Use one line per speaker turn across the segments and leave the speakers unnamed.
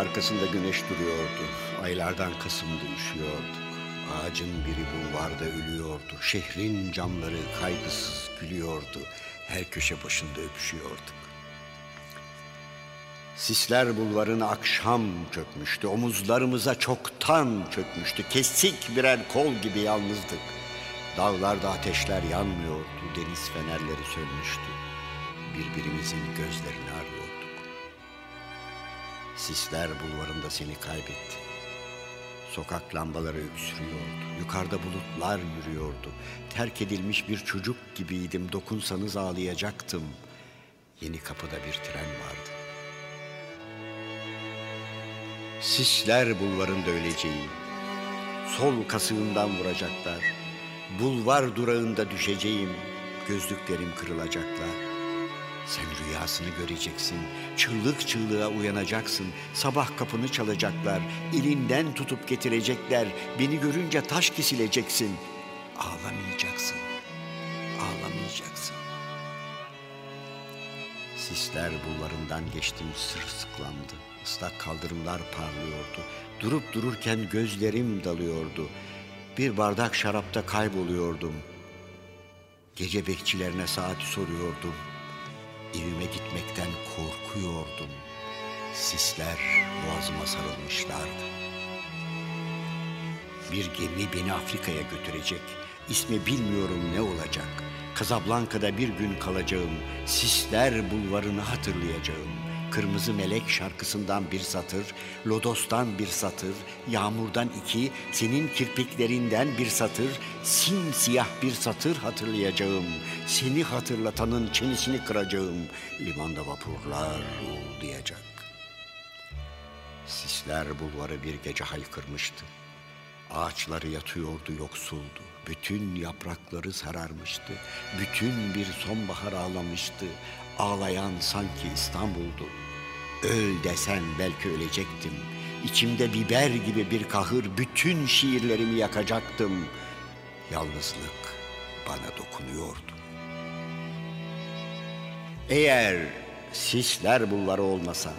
arkasında güneş duruyordu. Aylardan Kasım'da üşüyorduk. Ağacın biri bulvarda ölüyordu. Şehrin camları kaygısız gülüyordu. Her köşe başında öpüşüyorduk. Sisler bulvarına akşam çökmüştü. Omuzlarımıza çoktan çökmüştü. Kesik birer kol gibi yalnızdık. Dağlarda ateşler yanmıyordu. Deniz fenerleri sönmüştü. Birbirimizin gözlerini arıyorduk. Sisler bulvarında seni kaybettim. Sokak lambaları öksürüyordu. Yukarıda bulutlar yürüyordu. Terk edilmiş bir çocuk gibiydim. Dokunsanız ağlayacaktım. Yeni kapıda bir tren vardı. Sisler bulvarında öleceğim. Sol kasığımdan vuracaklar. Bulvar durağında düşeceğim. Gözlüklerim kırılacaklar. Sen rüyasını göreceksin. Çığlık çığlığa uyanacaksın. Sabah kapını çalacaklar. Elinden tutup getirecekler. Beni görünce taş kesileceksin. Ağlamayacaksın. Ağlamayacaksın. Sisler bulvarından geçtim sırsıklandı. Islak kaldırımlar parlıyordu. Durup dururken gözlerim dalıyordu. Bir bardak şarapta kayboluyordum. Gece bekçilerine saati soruyordum. Evime gitmekten korkuyordum. Sisler boğazıma sarılmışlardı. Bir gemi beni Afrika'ya götürecek. İsmi bilmiyorum ne olacak. Kazablanka'da bir gün kalacağım. Sisler bulvarını hatırlayacağım. Kırmızı Melek şarkısından bir satır, Lodos'tan bir satır, Yağmurdan iki, senin kirpiklerinden bir satır, simsiyah bir satır hatırlayacağım. Seni hatırlatanın çenesini kıracağım. Limanda vapurlar uğuldayacak. Sisler bulvarı bir gece haykırmıştı. Ağaçları yatıyordu yoksuldu. Bütün yaprakları sararmıştı. Bütün bir sonbahar ağlamıştı. Ağlayan sanki İstanbul'du. Öl desen belki ölecektim. İçimde biber gibi bir kahır bütün şiirlerimi yakacaktım. Yalnızlık bana dokunuyordu. Eğer sisler bulvarı olmasa,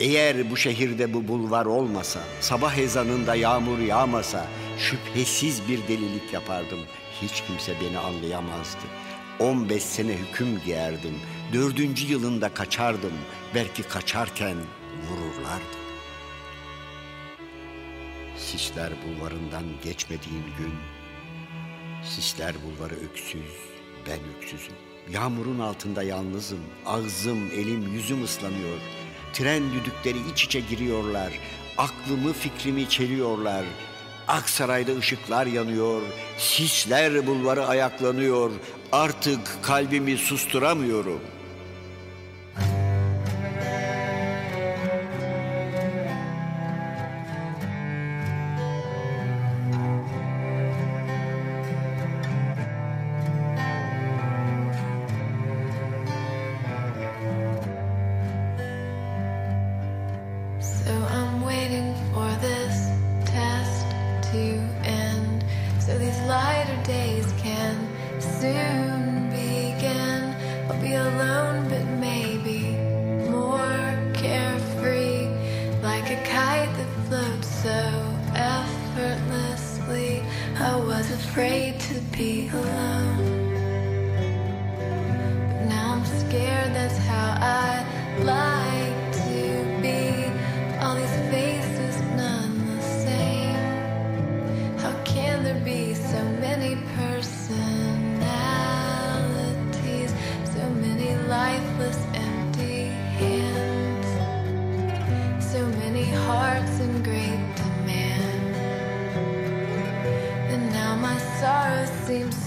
eğer bu şehirde bu bulvar olmasa, sabah ezanında yağmur yağmasa, şüphesiz bir delilik yapardım. Hiç kimse beni anlayamazdı. 15 sene hüküm giyerdim. Dördüncü yılında kaçardım. Belki kaçarken vururlardı. Sisler bulvarından geçmediğin gün, Sisler bulvarı öksüz, ben öksüzüm. Yağmurun altında yalnızım, ağzım, elim, yüzüm ıslanıyor. Tren düdükleri iç içe giriyorlar, aklımı fikrimi çeliyorlar. Aksaray'da ışıklar yanıyor, sisler bulvarı ayaklanıyor. Artık kalbimi susturamıyorum.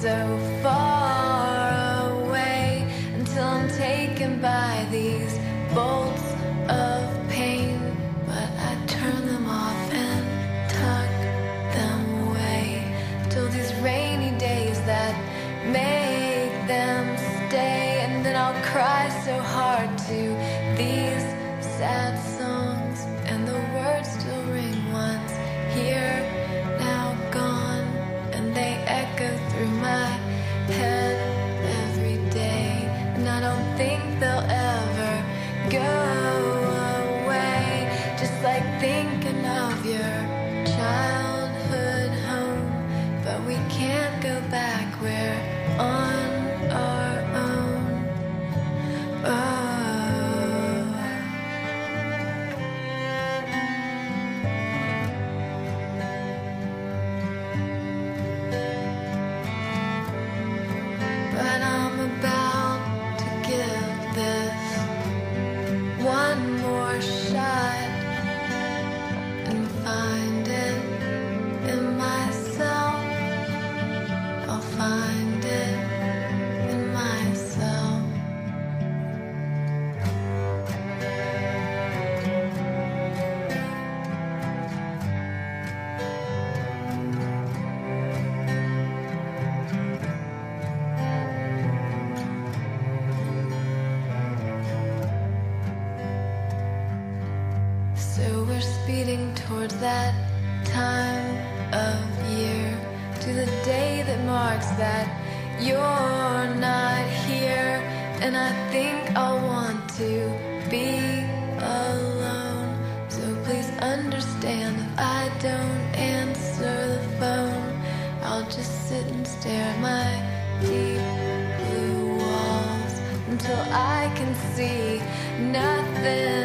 So towards that time of year to the day that marks that you're not here. And I think I'll want to be alone. So please understand if I don't answer the phone, I'll just sit and stare at my deep blue walls until I can see nothing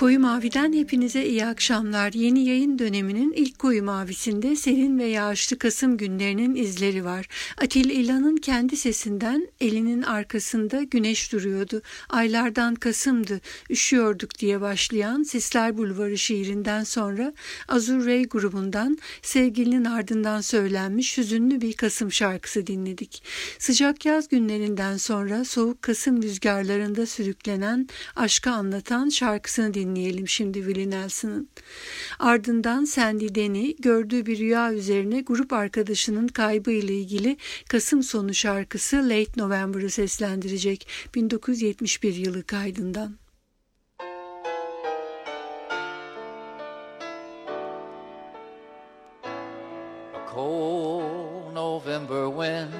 Koyu Mavi'den hepinize iyi akşamlar. Yeni yayın döneminin ilk Koyu Mavi'sinde serin ve yağışlı Kasım günlerinin izleri var. Atil İlhan'ın kendi sesinden elinin arkasında güneş duruyordu. Aylardan Kasım'dı, üşüyorduk diye başlayan Sisler Bulvarı şiirinden sonra Azur Ray grubundan sevgilinin ardından söylenmiş hüzünlü bir Kasım şarkısı dinledik. Sıcak yaz günlerinden sonra soğuk Kasım rüzgarlarında sürüklenen aşkı anlatan şarkısını dinleyelim şimdi Willie Nelson'ın. Ardından Sandy Denny gördüğü bir rüya üzerine grup arkadaşının kaybı ile ilgili Kasım sonu şarkısı Late November'ı seslendirecek 1971 yılı kaydından.
November wind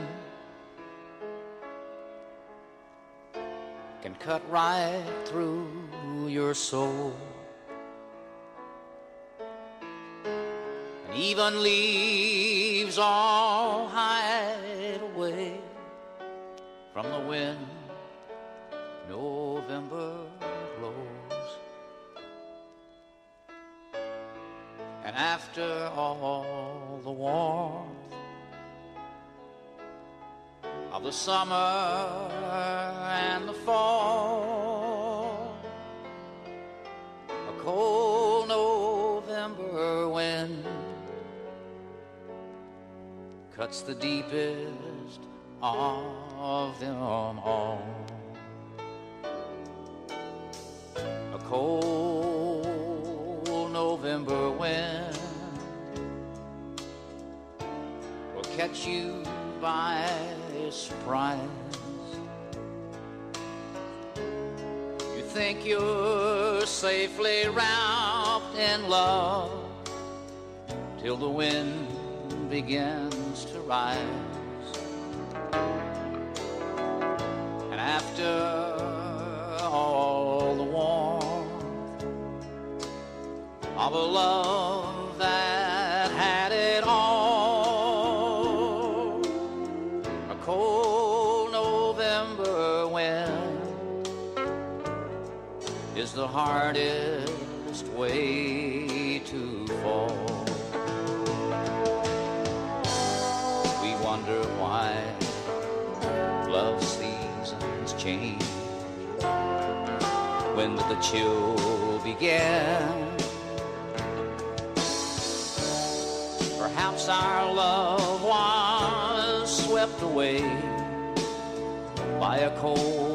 can cut right through your soul. And even leaves all hide away from the wind. November blows. And after all the warmth of the summer and the fall, cold November wind cuts the deepest of them all. A cold November wind will catch you by surprise. Think you're safely wrapped in love till the wind begins to rise. And after all the warmth of a love hardest way to fall. We wonder why love seasons change. When the chill begin? Perhaps our love was swept away by a cold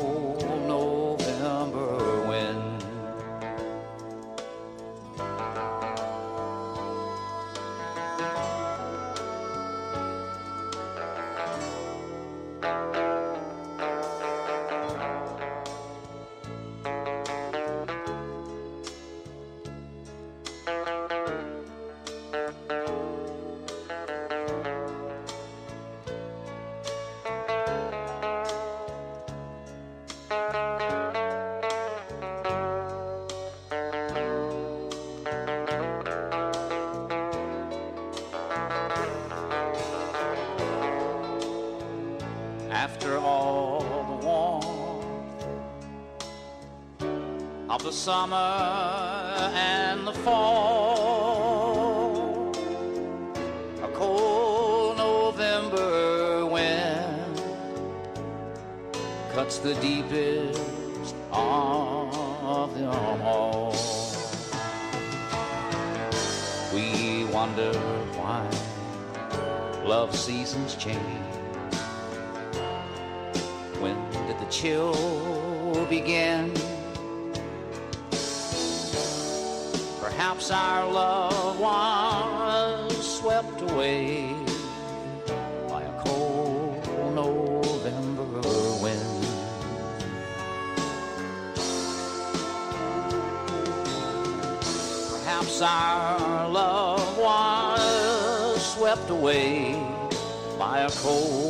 summer and the fall, a cold November wind cuts the deepest of them all. We wonder why love seasons change. When did the chill begin? Our love was swept away by a cold November wind. Perhaps our love was swept away by a cold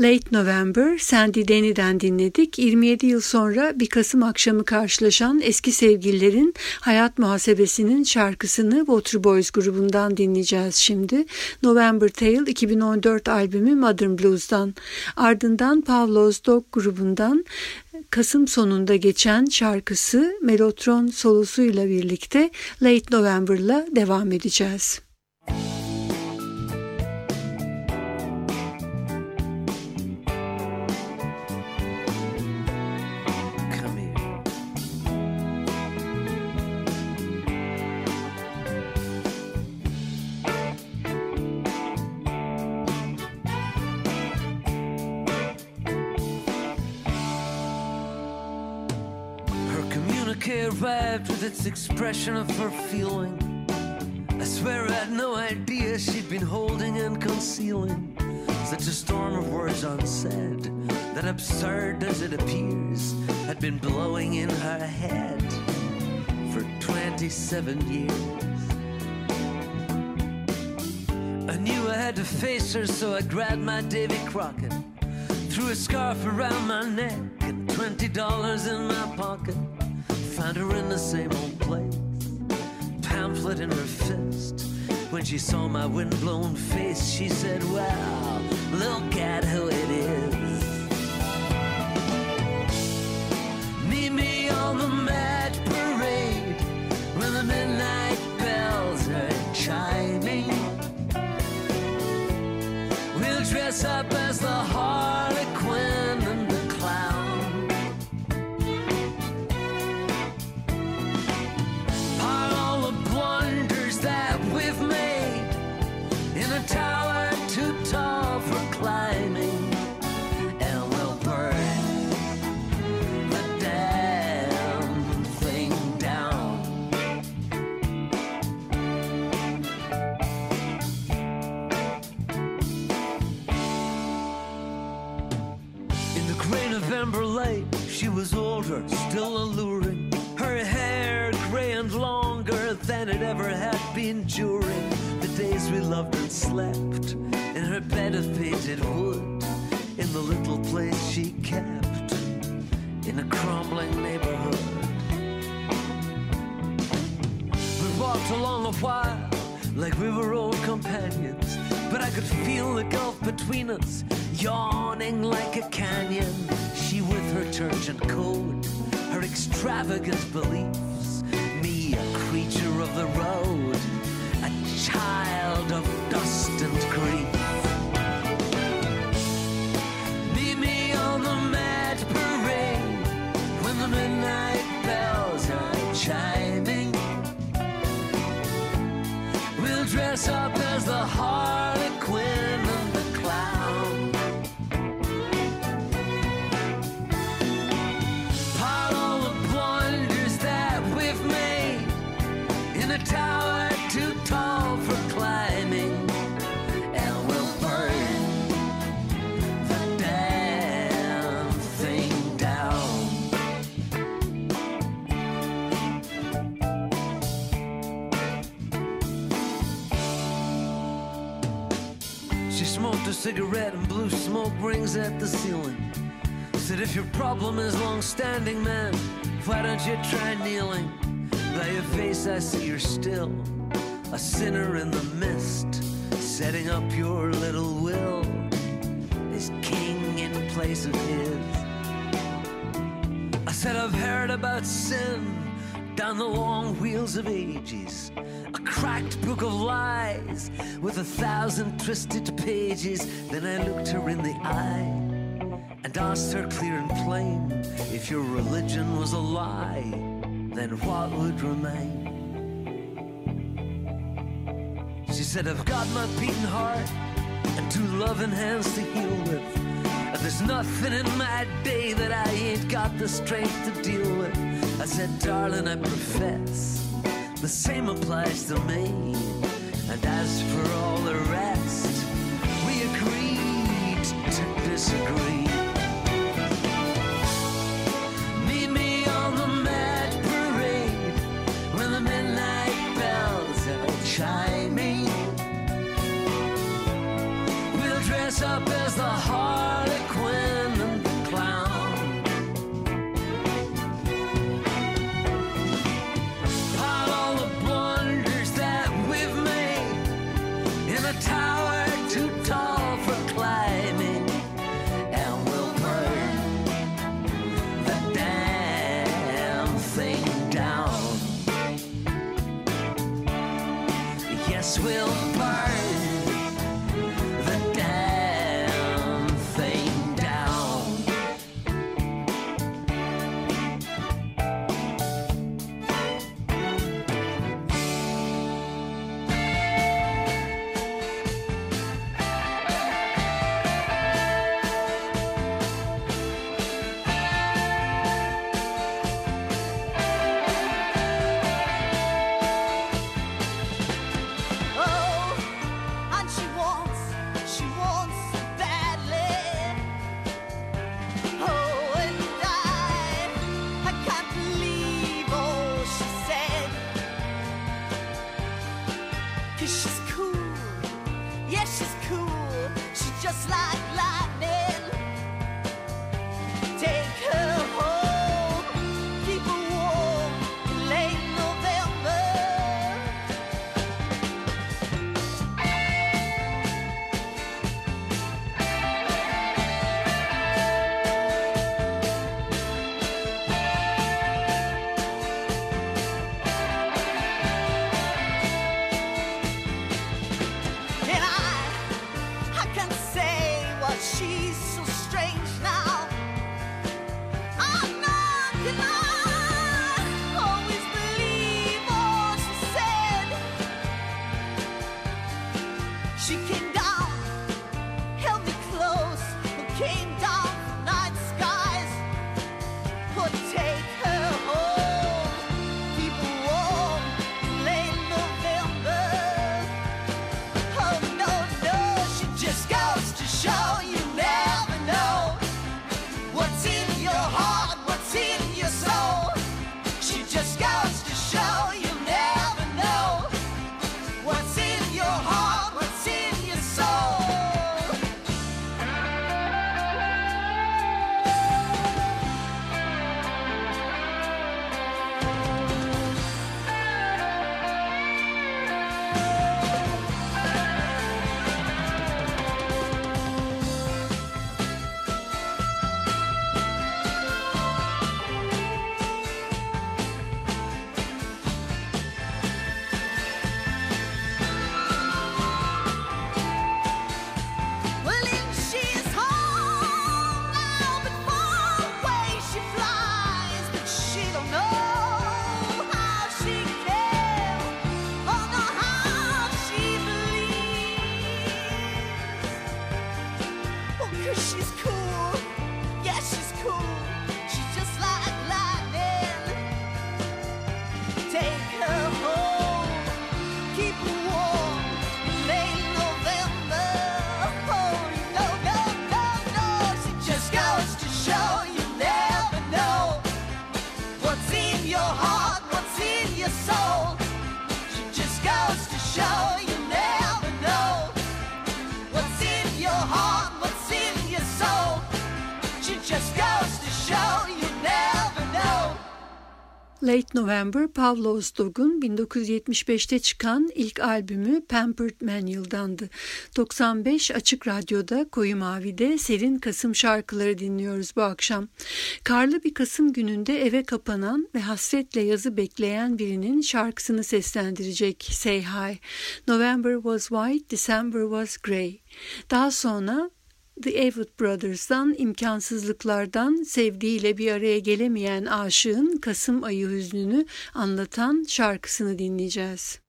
Late November, Sandy Denny'den dinledik. 27 yıl sonra bir Kasım akşamı karşılaşan eski sevgililerin hayat muhasebesinin şarkısını Water Boys grubundan dinleyeceğiz şimdi. November Tale 2014 albümü Modern Blues'dan. Ardından Pavlos Dog grubundan Kasım sonunda geçen şarkısı Melotron solosuyla birlikte Late November'la devam edeceğiz.
Arrived with its expression of her feeling. I swear I had no idea she'd been holding and concealing such a storm of words unsaid that absurd as it appears had been blowing in her head for 27 years. I knew I had to face her, so I grabbed my Davy Crockett, threw a scarf around my neck, and $20 in my pocket found her in the same old place, pamphlet in her fist. When she saw my windblown face, she said, Well, look at who it is. Meet me on the match parade when the midnight bells are chiming. We'll dress up as the she was older, still alluring. Her hair gray and longer than it ever had been during the days we loved and slept in her bed of painted wood, in the little place she kept in a crumbling neighborhood. We walked along a while like we were old companions, but I could feel the gulf between us yawning like a canyon. She with her turgent code, her extravagant beliefs, me a creature of the road, a child of dust and grief. Meet me on the mad parade when the midnight bells are chiming. We'll dress up as the Harlequin cigarette and blue smoke rings at the ceiling. Said, if your problem is long standing, man, why don't you try kneeling? By your face, I see you're still a sinner in the mist, setting up your little will as king in place of his. I said, I've heard about sin down the long wheels of ages. A cracked book of lies with a thousand twisted pages. Then I looked her in the eye and asked her clear and plain if your religion was a lie, then what would remain? She said, I've got my beating heart and two loving hands to heal with. And there's nothing in my day that I ain't got the strength to deal with. Said, darling, I profess the same applies to me. And as for all the rest, we agreed to disagree.
Late November, Pavlos Dog'un 1975'te çıkan ilk albümü Pampered Manual'dandı. 95 Açık Radyo'da Koyu Mavi'de serin Kasım şarkıları dinliyoruz bu akşam. Karlı bir Kasım gününde eve kapanan ve hasretle yazı bekleyen birinin şarkısını seslendirecek Say Hi. November was white, December was grey. Daha sonra The Avett Brothers'dan imkansızlıklardan sevdiğiyle bir araya gelemeyen aşığın Kasım ayı hüznünü anlatan şarkısını dinleyeceğiz.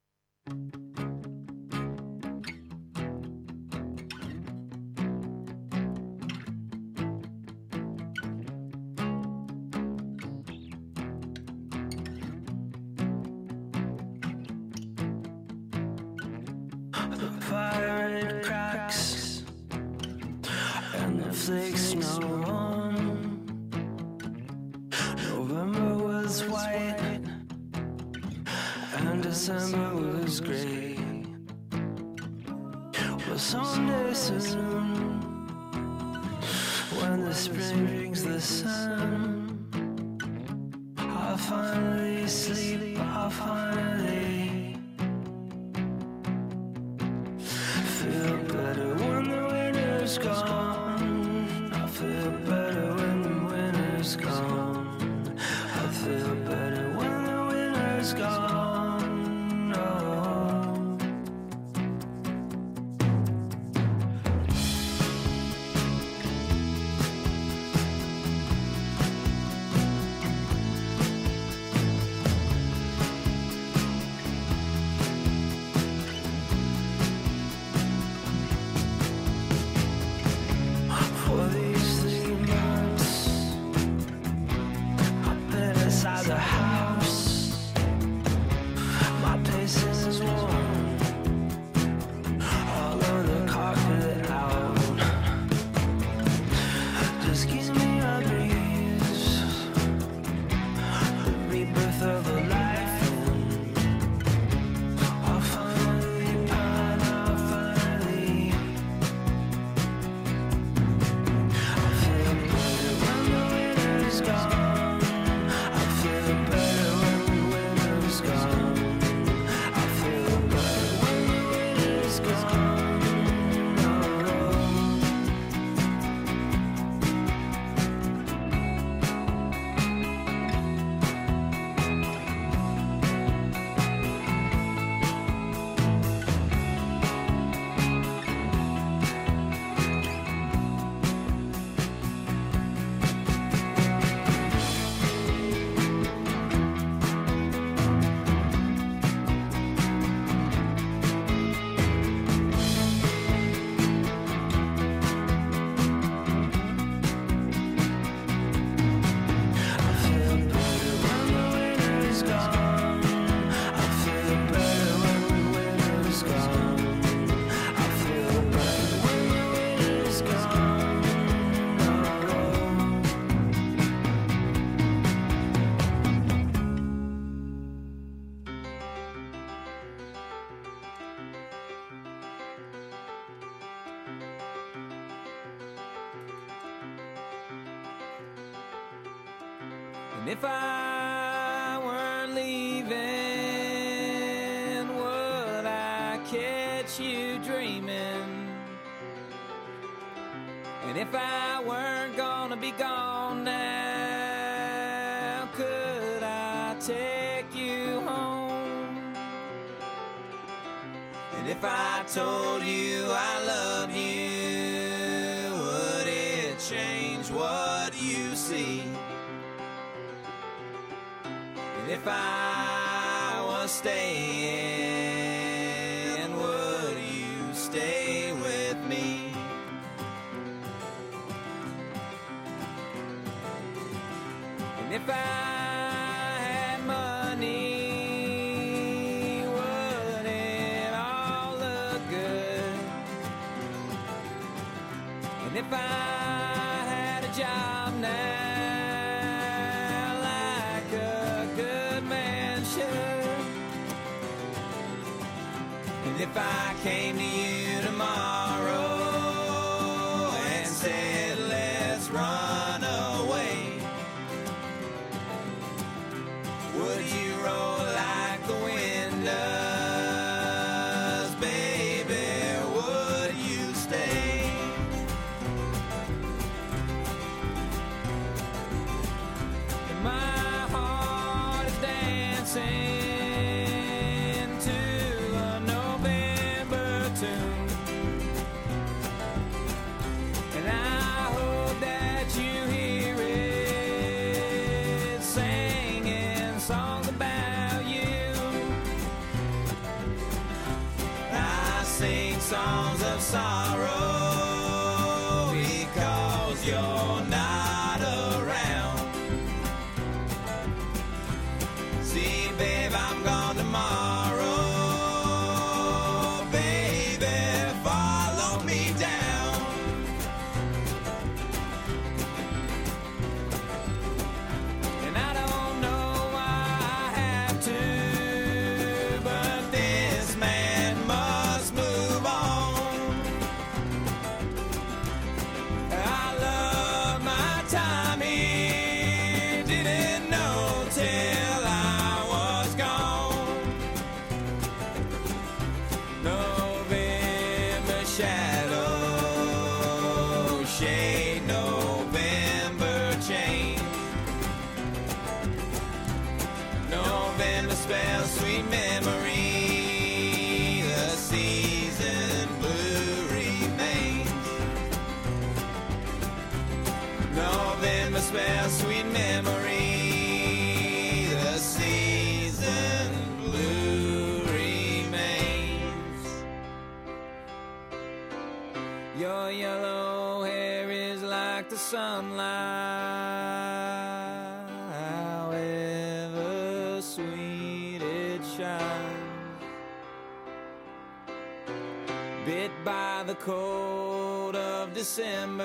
And if I weren't leaving, would I catch you dreaming? And if I weren't gonna be gone now, could I take you home? And if I told you I loved you, would it change if I was staying, would you stay with me? And if I if I came Bit by the cold of December,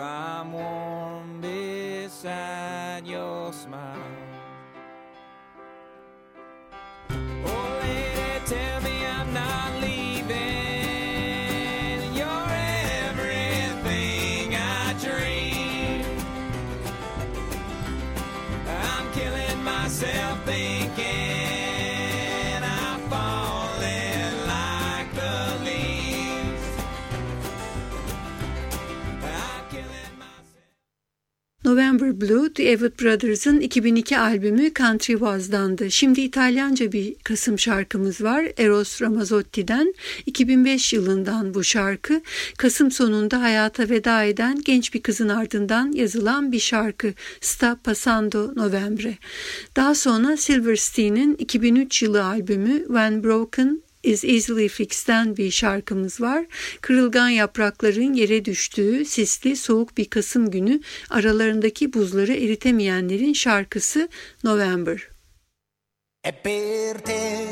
I'm warm
November Blue, The Avett Brothers'ın 2002 albümü Country Waz'dandı. Şimdi İtalyanca bir Kasım şarkımız var. Eros Ramazzotti'den 2005 yılından bu şarkı. Kasım sonunda hayata veda eden genç bir kızın ardından yazılan bir şarkı. Sta Passando Novembre. Daha sonra Silverstein'in 2003 yılı albümü When Broken Is Easily Fixed'den bir şarkımız var. Kırılgan yaprakların yere düştüğü sisli soğuk bir Kasım günü aralarındaki buzları eritemeyenlerin şarkısı November.
è per te.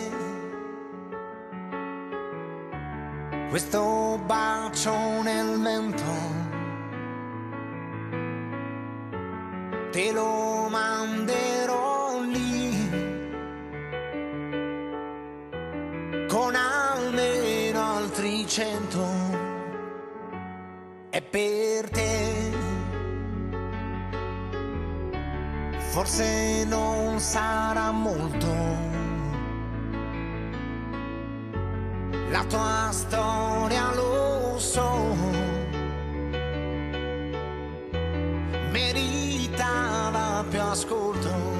Questo bacio nel vento te lo manderò con almeno altri cento. È per te forse non sarà molto. La tua storia lo so, meritava più ascolto.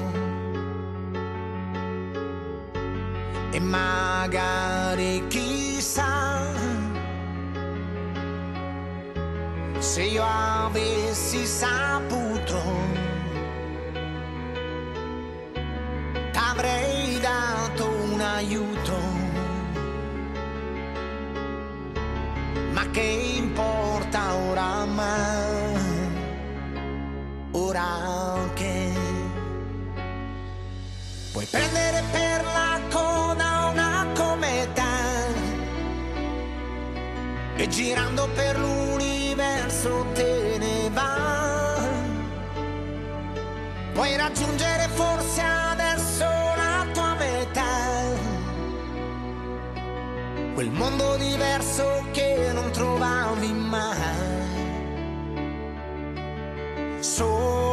E magari se io avessi saputo t'avrei dato un aiuto. Ma che importa oramai ora che puoi prendere per la coda una cometa e girando per l'universo te ne va. Puoi raggiungere forse adesso la tua metà, quel mondo diverso che non trovavi mai. Solo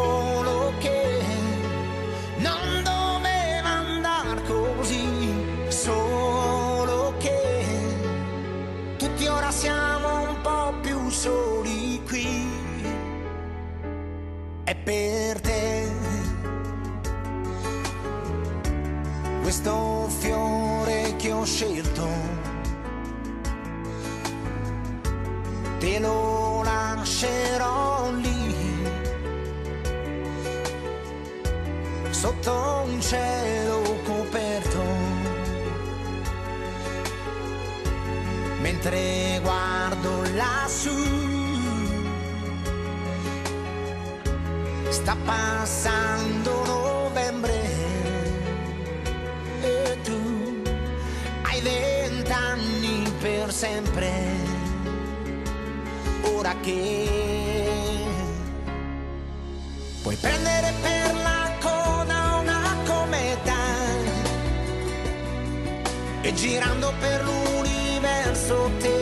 Lo lascerò lì. Sotto un cielo coperto. Mentre guardo lassù sta passando novembre. E tu hai vent'anni per sempre ora che puoi prendere per la coda una cometa e girando per l'universo te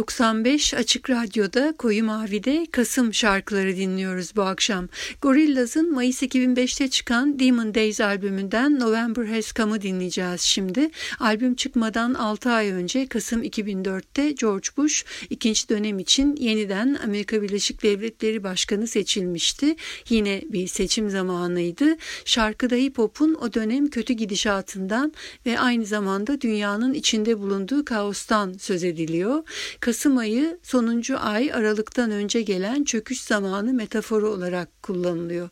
95 Açık Radyo'da Koyu Mavi'de Kasım şarkıları dinliyoruz bu akşam. Gorillaz'ın Mayıs 2005'te çıkan Demon Days albümünden November Has Come'ı dinleyeceğiz şimdi. Albüm çıkmadan 6 ay önce Kasım 2004'te George Bush ikinci dönem için yeniden Amerika Birleşik Devletleri Başkanı seçilmişti. Yine bir seçim zamanıydı. Şarkıda hip hop'un o dönem kötü gidişatından ve aynı zamanda dünyanın içinde bulunduğu kaostan söz ediliyor. Kasım ayı sonuncu ay Aralık'tan önce gelen çöküş zamanı metaforu olarak kullanılıyor.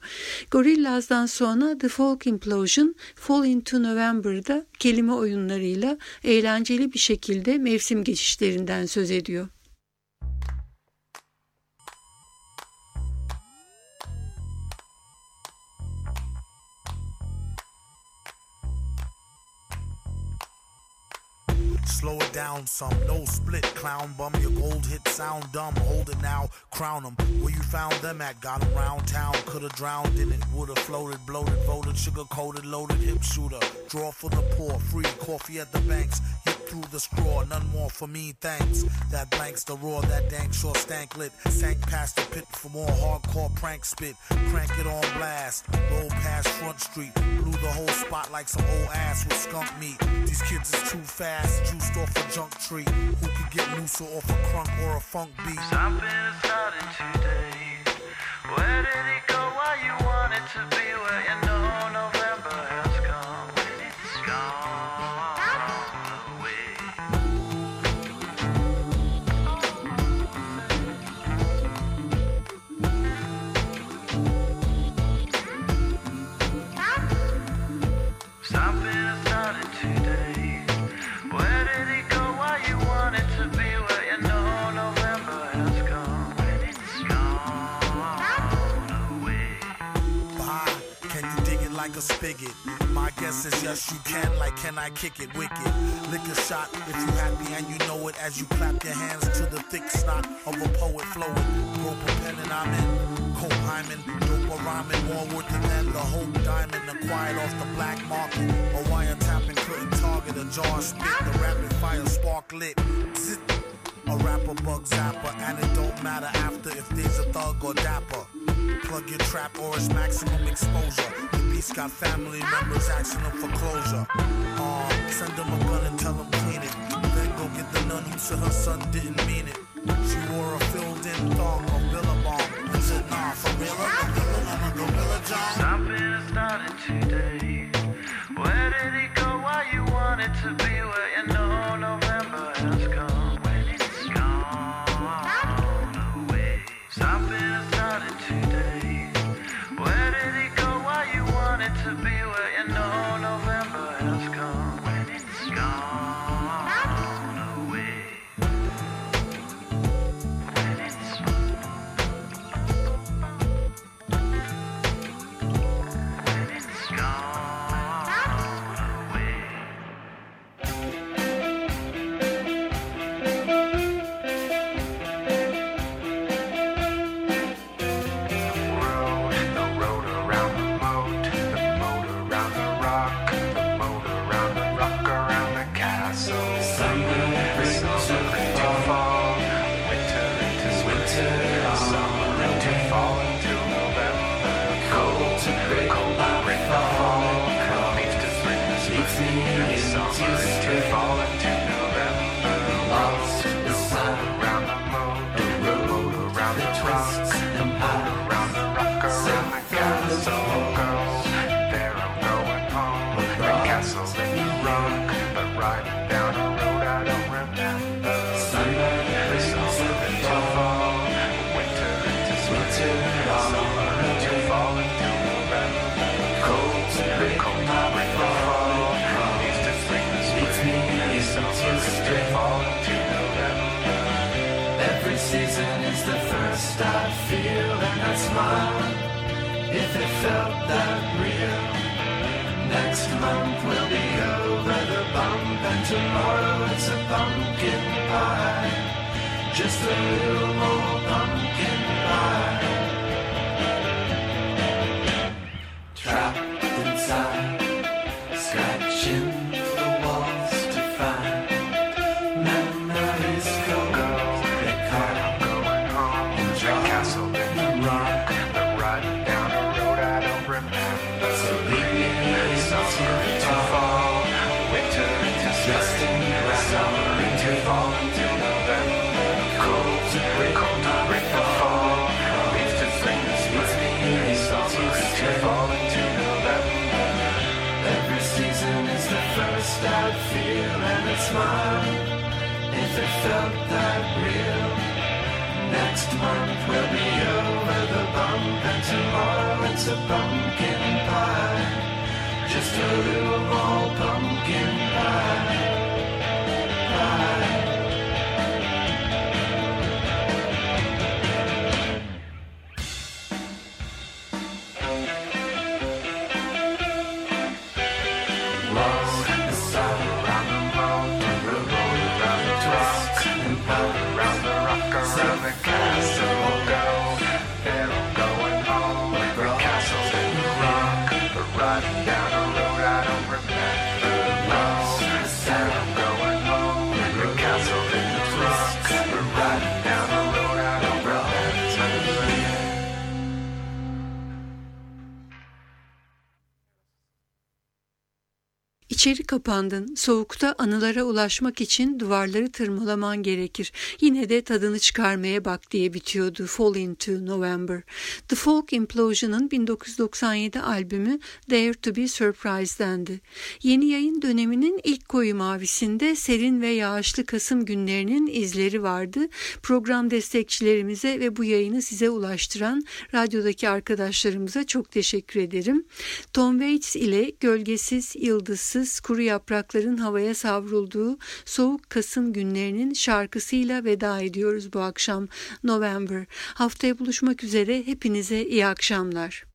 Gorillaz'dan sonra The Folk Implosion Fall Into November'da kelime oyunlarıyla eğlenceli bir şekilde mevsim geçişlerinden söz ediyor.
Slow it down some, no split, clown bum. Your gold hit sound dumb. Hold it now, crown them. Where you found them at? Got 'em round town, could've drowned in it. Would've floated, bloated, voted, sugar coated, loaded, hip shooter. Draw for the poor, free coffee at the banks. Through the straw, none more for me, thanks. That blanks the roar, that dank sure stank lit. Sank past the pit for more hardcore prank spit. Crank it on blast, roll past Front Street. Blew the whole spot like some old ass with skunk meat. These kids is too fast, juiced off a junk tree. Who could get looser off a crunk or a funk beat?
Something is starting today. Where did it go? Why you want it to be? Where you
a spigot? My guess is yes, you can. Like, can I kick it wicked? Lick a shot if you happy and you know it as you clap your hands to the thick snot of a poet flowing. Rope pen and I'm in. Cope Hyman, dope rhyming, more worth than the hope diamond acquired off the black market. A wiretapping couldn't target a jar spit. The rapid fire spark lit. A rapper bug zapper, and it don't matter after if there's a thug or dapper. Plug your trap or it's maximum exposure. The beast got family members asking them for closure. Uh, send them a gun and tell them clean it. Then go get the nun who said her son didn't mean it. She wore a filled in thong of Billabong and said, nah, for real, I'm a gorilla, I'm a gorilla, John.
Something is starting today. Where did it go? Why you want it to be? Where
smile if it felt that real. Next month we'll be over the bump and tomorrow it's a pumpkin pie. Just a little more pumpkin pie. Felt that real. Next month we'll be over the bump and tomorrow it's a pumpkin pie. Just a little more pumpkin pie. Pie.
İçeri kapandın. Soğukta anılara ulaşmak için duvarları tırmalaman gerekir. Yine de tadını çıkarmaya bak diye bitiyordu Fall Into November. The Folk Implosion'ın 1997 albümü Dare to be Surprised'dendi. Yeni yayın döneminin ilk koyu mavisinde serin ve yağışlı Kasım günlerinin izleri vardı. Program destekçilerimize ve bu yayını size ulaştıran radyodaki arkadaşlarımıza çok teşekkür ederim. Tom Waits ile gölgesiz, yıldızsız, kuru yaprakların havaya savrulduğu soğuk Kasım günlerinin şarkısıyla veda ediyoruz bu akşam November. Haftaya buluşmak üzere hepinize iyi akşamlar.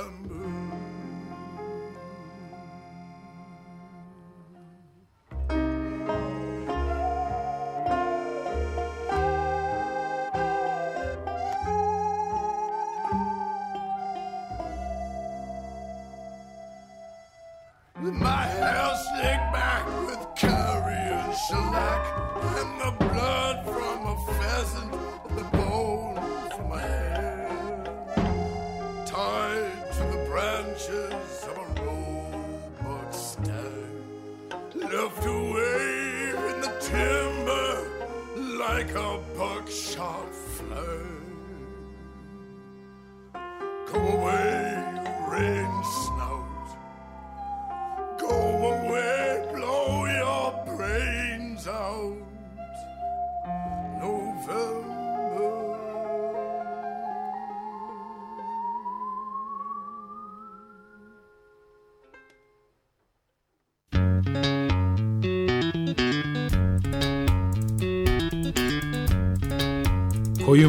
November.